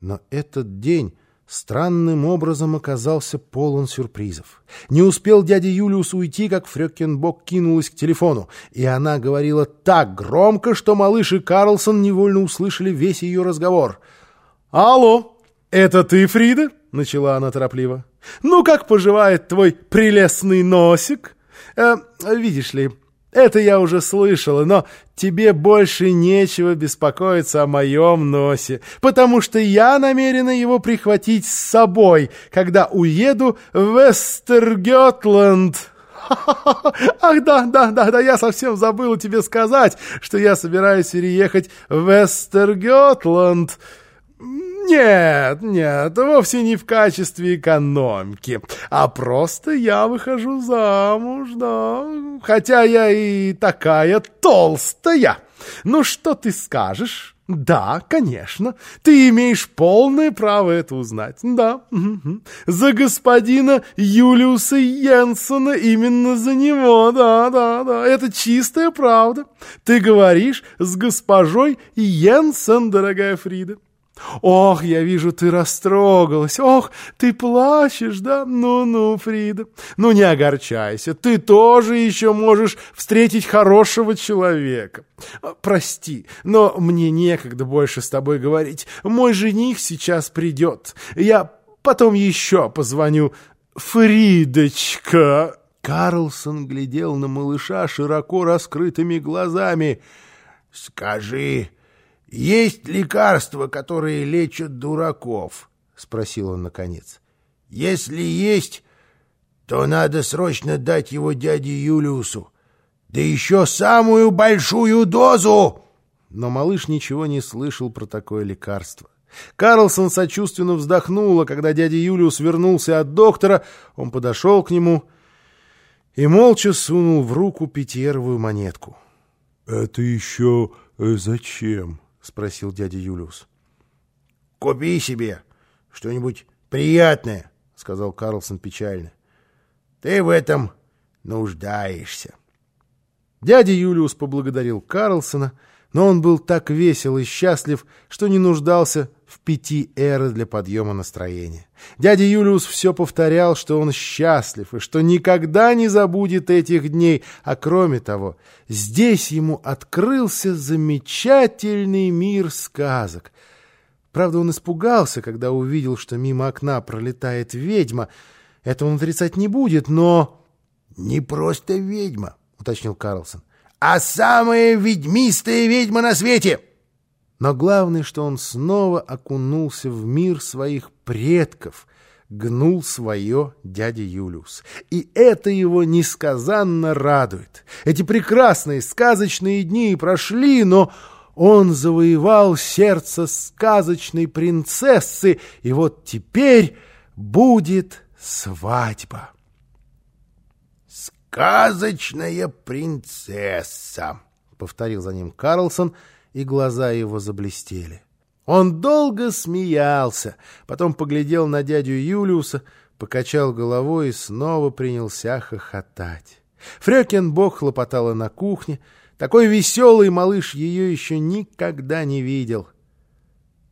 Но этот день странным образом оказался полон сюрпризов. Не успел дядя Юлиус уйти, как Фрёккенбок кинулась к телефону, и она говорила так громко, что малыш и Карлсон невольно услышали весь ее разговор. «Алло, это ты, Фрида?» — начала она торопливо. «Ну, как поживает твой прелестный носик? Э, видишь ли...» Это я уже слышала, но тебе больше нечего беспокоиться о моем носе, потому что я намерена его прихватить с собой, когда уеду в Вестергетланд. Ах, да, да, да, да, я совсем забыла тебе сказать, что я собираюсь переехать в Вестергетланд. Нет, нет, вовсе не в качестве экономки, а просто я выхожу замуж, да, хотя я и такая толстая. Ну что ты скажешь? Да, конечно, ты имеешь полное право это узнать, да. Угу. За господина Юлиуса Йенсона, именно за него, да, да, да, это чистая правда. Ты говоришь с госпожой Йенсен, дорогая Фрида. «Ох, я вижу, ты растрогалась! Ох, ты плачешь, да? Ну-ну, Фрида, ну не огорчайся, ты тоже еще можешь встретить хорошего человека. А, прости, но мне некогда больше с тобой говорить. Мой жених сейчас придет. Я потом еще позвоню. Фридочка!» Карлсон глядел на малыша широко раскрытыми глазами. «Скажи...» «Есть лекарства, которые лечат дураков?» — спросил он наконец. «Если есть, то надо срочно дать его дяде Юлиусу. Да еще самую большую дозу!» Но малыш ничего не слышал про такое лекарство. Карлсон сочувственно вздохнула, когда дядя Юлиус вернулся от доктора. Он подошел к нему и молча сунул в руку пятиеровую монетку. — Это еще зачем? — спросил дядя Юлиус. — Купи себе что-нибудь приятное, — сказал Карлсон печально. — Ты в этом нуждаешься. Дядя Юлиус поблагодарил Карлсона, но он был так весел и счастлив, что не нуждался в пяти эры для подъема настроения. Дядя Юлиус все повторял, что он счастлив и что никогда не забудет этих дней, а кроме того, здесь ему открылся замечательный мир сказок. Правда, он испугался, когда увидел, что мимо окна пролетает ведьма. Это он отрицать не будет, но... — Не просто ведьма, — уточнил Карлсон, — а самая ведьмистая ведьма на свете! — но главное, что он снова окунулся в мир своих предков, гнул свое дядя Юлиус. И это его несказанно радует. Эти прекрасные сказочные дни прошли, но он завоевал сердце сказочной принцессы, и вот теперь будет свадьба. «Сказочная принцесса», — повторил за ним Карлсон, — и глаза его заблестели. Он долго смеялся, потом поглядел на дядю Юлиуса, покачал головой и снова принялся хохотать. Фрёкинбок хлопотала на кухне. Такой веселый малыш ее еще никогда не видел.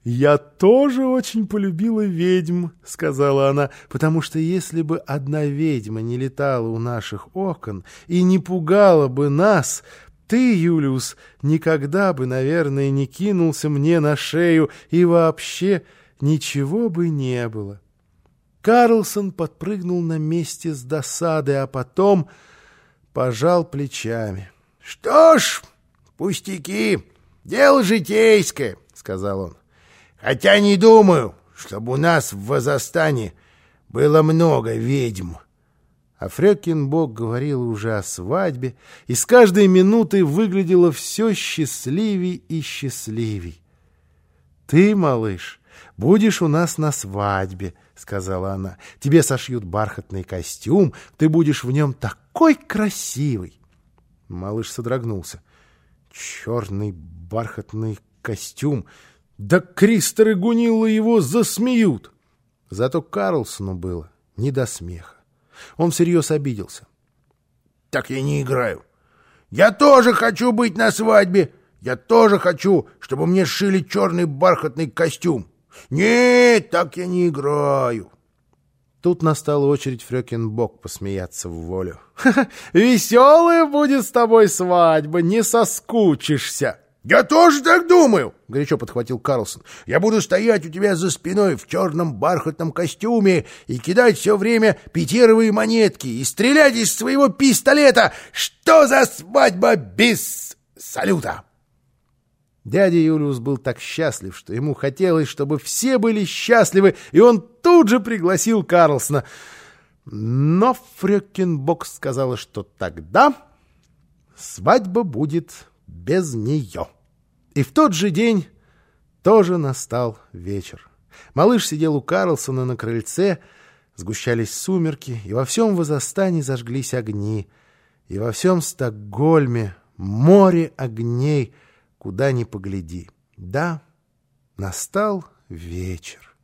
«Я тоже очень полюбила ведьм», — сказала она, «потому что если бы одна ведьма не летала у наших окон и не пугала бы нас, ты, Юлиус, никогда бы, наверное, не кинулся мне на шею, и вообще ничего бы не было. Карлсон подпрыгнул на месте с досады, а потом пожал плечами. — Что ж, пустяки, дело житейское, — сказал он. — Хотя не думаю, чтобы у нас в Вазастане было много ведьм. А Фрёкинбок говорил уже о свадьбе, и с каждой минутой выглядело все счастливей и счастливей. «Ты, малыш, будешь у нас на свадьбе», — сказала она. «Тебе сошьют бархатный костюм, ты будешь в нем такой красивый». Малыш содрогнулся. «Черный бархатный костюм! Да Кристер и Гунилла его засмеют!» Зато Карлсону было не до смеха. Он всерьез обиделся. «Так я не играю. Я тоже хочу быть на свадьбе. Я тоже хочу, чтобы мне сшили черный бархатный костюм. Нет, так я не играю. Тут настала очередь Фрёкинбок посмеяться в волю. «Веселая будет с тобой свадьба, не соскучишься!» «Я тоже так думаю!» — горячо подхватил Карлсон. «Я буду стоять у тебя за спиной в черном бархатном костюме и кидать все время пятеровые монетки и стрелять из своего пистолета! Что за свадьба без салюта?» Дядя Юлиус был так счастлив, что ему хотелось, чтобы все были счастливы, и он тут же пригласил Карлсона. Но Фрёкинбок сказала, что тогда свадьба будет без нее. И в тот же день тоже настал вечер. Малыш сидел у Карлсона на крыльце, сгущались сумерки, и во всем Возостане зажглись огни, и во всем Стокгольме море огней — куда ни погляди. Да, настал вечер.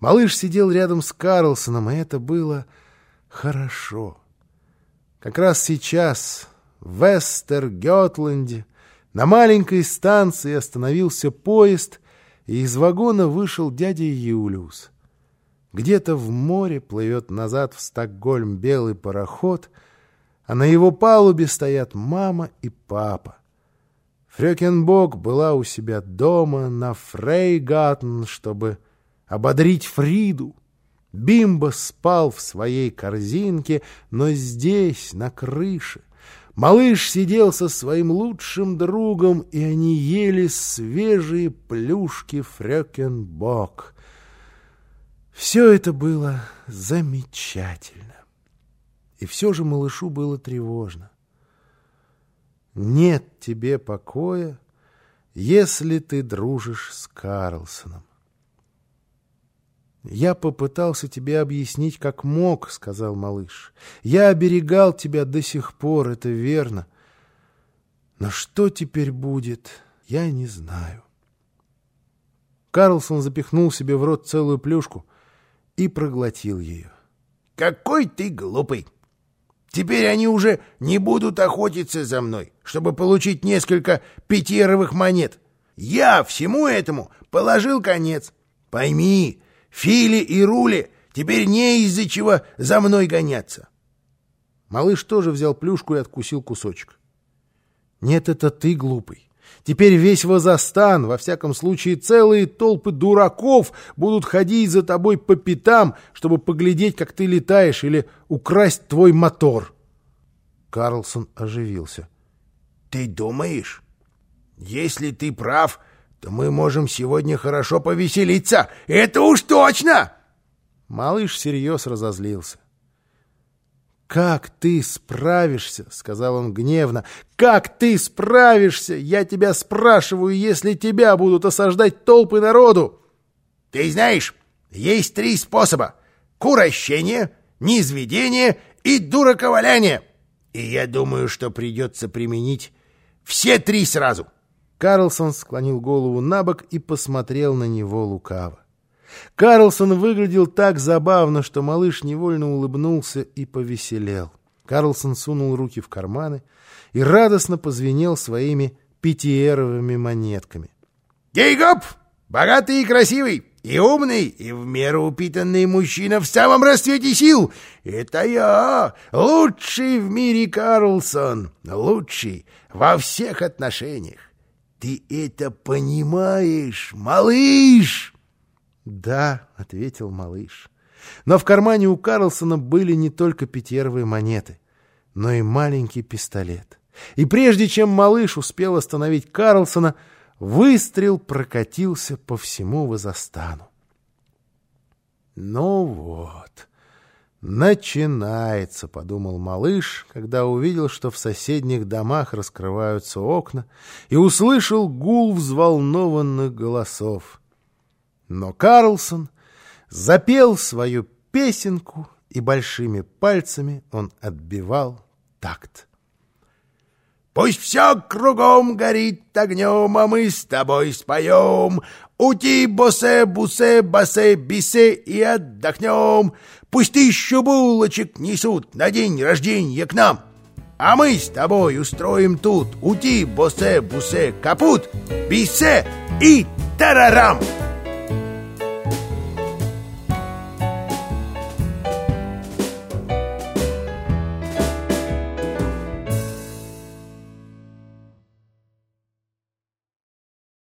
Малыш сидел рядом с Карлсоном, и это было хорошо. Как раз сейчас в Вестер-Гётланде на маленькой станции остановился поезд, и из вагона вышел дядя Юлиус. Где-то в море плывет назад в Стокгольм белый пароход, а на его палубе стоят мама и папа. Фрёкенбок была у себя дома на Фрейгаттен, чтобы ободрить Фриду. Бимба спал в своей корзинке, но здесь, на крыше, малыш сидел со своим лучшим другом, и они ели свежие плюшки Фрёкенбок. Все это было замечательно. И все же малышу было тревожно. Нет тебе покоя, если ты дружишь с Карлсоном. «Я попытался тебе объяснить, как мог», — сказал малыш. «Я оберегал тебя до сих пор, это верно. Но что теперь будет, я не знаю». Карлсон запихнул себе в рот целую плюшку и проглотил ее. «Какой ты глупый!» Теперь они уже не будут охотиться за мной, чтобы получить несколько пятиеровых монет. Я всему этому положил конец. Пойми, Фили и Рули теперь не из-за чего за мной гоняться. Малыш тоже взял плюшку и откусил кусочек. Нет, это ты глупый. Теперь весь Возостан, во всяком случае целые толпы дураков будут ходить за тобой по пятам, чтобы поглядеть, как ты летаешь, или украсть твой мотор. Карлсон оживился. — Ты думаешь? Если ты прав, то мы можем сегодня хорошо повеселиться. Это уж точно! Малыш всерьез разозлился. «Как ты справишься?» — сказал он гневно. «Как ты справишься? Я тебя спрашиваю, если тебя будут осаждать толпы народу!» «Ты знаешь, есть три способа — курощение, низведение и дураковаляние. И я думаю, что придется применить все три сразу». Карлсон склонил голову на бок и посмотрел на него лукаво. Карлсон выглядел так забавно, что малыш невольно улыбнулся и повеселел. Карлсон сунул руки в карманы и радостно позвенел своими пятиэровыми монетками. «Гейгоп! Богатый и красивый, и умный, и в меру упитанный мужчина в самом расцвете сил! Это я, лучший в мире Карлсон, лучший во всех отношениях! Ты это понимаешь, малыш?» «Да», — ответил малыш. Но в кармане у Карлсона были не только пятеровые монеты, но и маленький пистолет. И прежде чем малыш успел остановить Карлсона, выстрел прокатился по всему Возостану. «Ну вот, начинается», — подумал малыш, когда увидел, что в соседних домах раскрываются окна, и услышал гул взволнованных голосов. Но Карлсон запел свою песенку, и большими пальцами он отбивал такт. Пусть все кругом горит огнем, а мы с тобой споем. Ути, босе, бусе, басе, бисе и отдохнем. Пусть тысячу булочек несут на день рождения к нам. А мы с тобой устроим тут ути, босе, бусе, капут, бисе и тарарам.